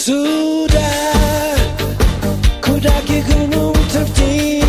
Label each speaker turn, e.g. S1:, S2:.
S1: Sudah Kudaki gunung tertinggi